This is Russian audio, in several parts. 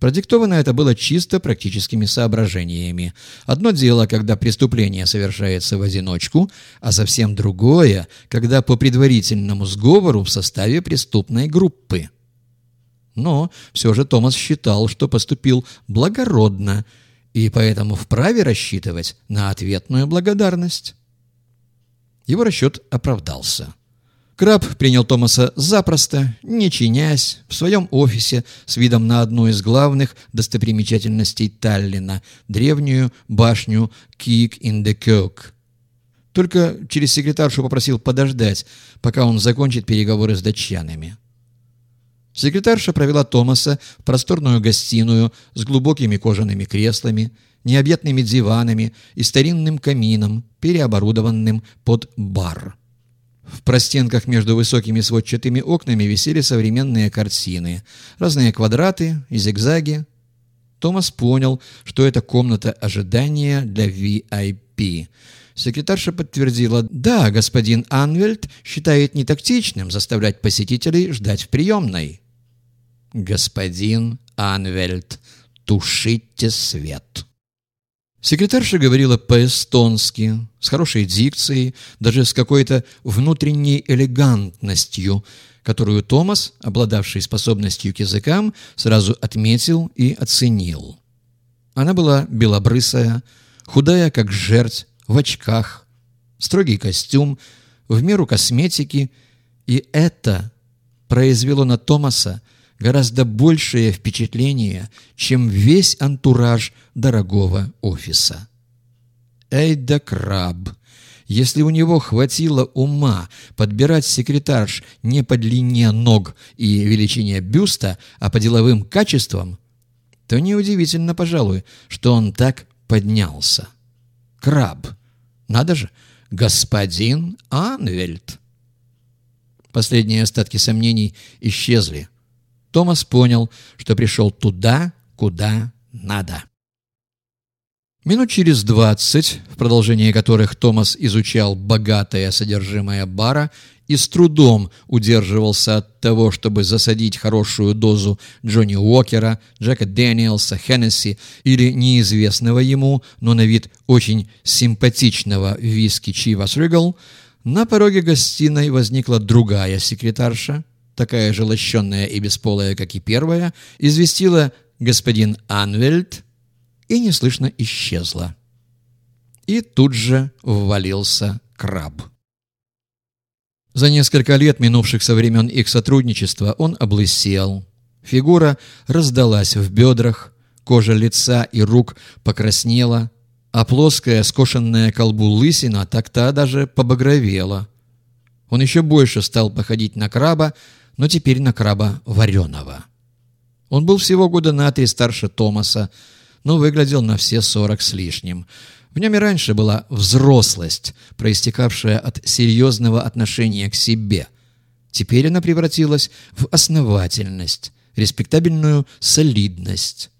Продиктовано это было чисто практическими соображениями. Одно дело, когда преступление совершается в одиночку, а совсем другое, когда по предварительному сговору в составе преступной группы. Но все же Томас считал, что поступил благородно, и поэтому вправе рассчитывать на ответную благодарность. Его расчет оправдался. Краб принял Томаса запросто, не чинясь, в своем офисе с видом на одну из главных достопримечательностей Таллина – древнюю башню Кик in the Кёк. Только через секретаршу попросил подождать, пока он закончит переговоры с датчанами. Секретарша провела Томаса в просторную гостиную с глубокими кожаными креслами, необъятными диванами и старинным камином, переоборудованным под бар. В простенках между высокими сводчатыми окнами висели современные картины, разные квадраты и зигзаги. Томас понял, что это комната ожидания для VIP. Секретарша подтвердила, да, господин Анвельд считает нетактичным заставлять посетителей ждать в приемной. «Господин Анвельд, тушите свет!» Секретарша говорила по-эстонски, с хорошей дикцией, даже с какой-то внутренней элегантностью, которую Томас, обладавший способностью к языкам, сразу отметил и оценил. Она была белобрысая, худая, как жерть, в очках, строгий костюм, в меру косметики, и это произвело на Томаса гораздо большее впечатление, чем весь антураж дорогого офиса. Эй да краб! Если у него хватило ума подбирать секретарш не по длине ног и величине бюста, а по деловым качествам, то неудивительно, пожалуй, что он так поднялся. Краб! Надо же! Господин Анвельд! Последние остатки сомнений исчезли. Томас понял, что пришел туда, куда надо. Минут через двадцать, в продолжении которых Томас изучал богатое содержимое бара и с трудом удерживался от того, чтобы засадить хорошую дозу Джонни Уокера, Джека Дэниелса, Хеннесси или неизвестного ему, но на вид очень симпатичного виски Чивас Ригл, на пороге гостиной возникла другая секретарша, такая же лощенная и бесполая, как и первая, известила господин Анвельд и неслышно исчезла. И тут же ввалился краб. За несколько лет, минувших со времен их сотрудничества, он облысел. Фигура раздалась в бедрах, кожа лица и рук покраснела, а плоская скошенная колбу лысина так-то даже побагровела. Он еще больше стал походить на краба, но теперь на краба вареного. Он был всего года на три старше Томаса, но выглядел на все сорок с лишним. В нем и раньше была взрослость, проистекавшая от серьезного отношения к себе. Теперь она превратилась в основательность, респектабельную солидность.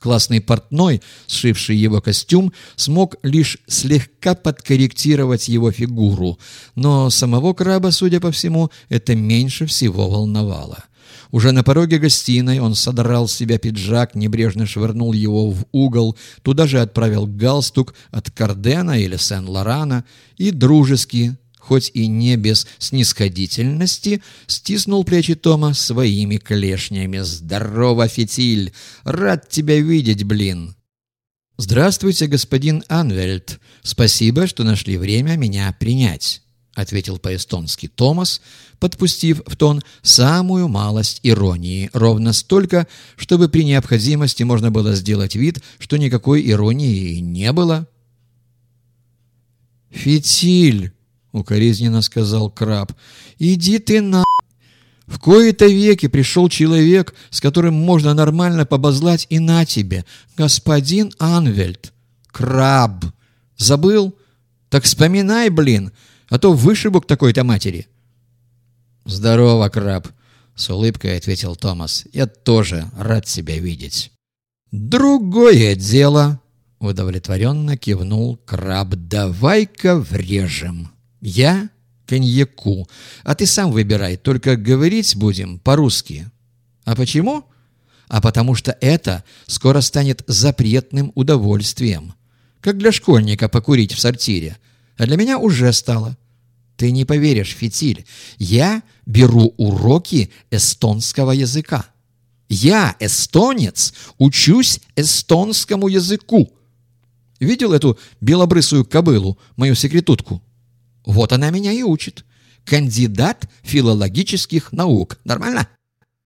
Классный портной, сшивший его костюм, смог лишь слегка подкорректировать его фигуру, но самого краба, судя по всему, это меньше всего волновало. Уже на пороге гостиной он содрал с себя пиджак, небрежно швырнул его в угол, туда же отправил галстук от Кардена или Сен-Лорана и дружески хоть и не без снисходительности, стиснул плечи Тома своими клешнями. «Здорово, фитиль! Рад тебя видеть, блин!» «Здравствуйте, господин Анвельд. Спасибо, что нашли время меня принять», — ответил по-эстонски Томас, подпустив в тон самую малость иронии, ровно столько, чтобы при необходимости можно было сделать вид, что никакой иронии не было. «Фитиль!» — укоризненно сказал краб. «Иди ты на...» В кои-то веки пришел человек, с которым можно нормально побазлать и на тебе. Господин Анвельд. Краб. Забыл? Так вспоминай, блин, а то вышибу к такой-то матери. Здорово, краб, с улыбкой ответил Томас. Я тоже рад тебя видеть. Другое дело, удовлетворенно кивнул краб. Давай-ка врежем. Я коньяку, а ты сам выбирай, только говорить будем по-русски. А почему? а потому что это скоро станет запретным удовольствием. Как для школьника покурить в сортире. А для меня уже стало. Ты не поверишь, Фитиль, я беру уроки эстонского языка. Я, эстонец, учусь эстонскому языку. Видел эту белобрысую кобылу, мою секретутку? Вот она меня и учит. Кандидат филологических наук. Нормально?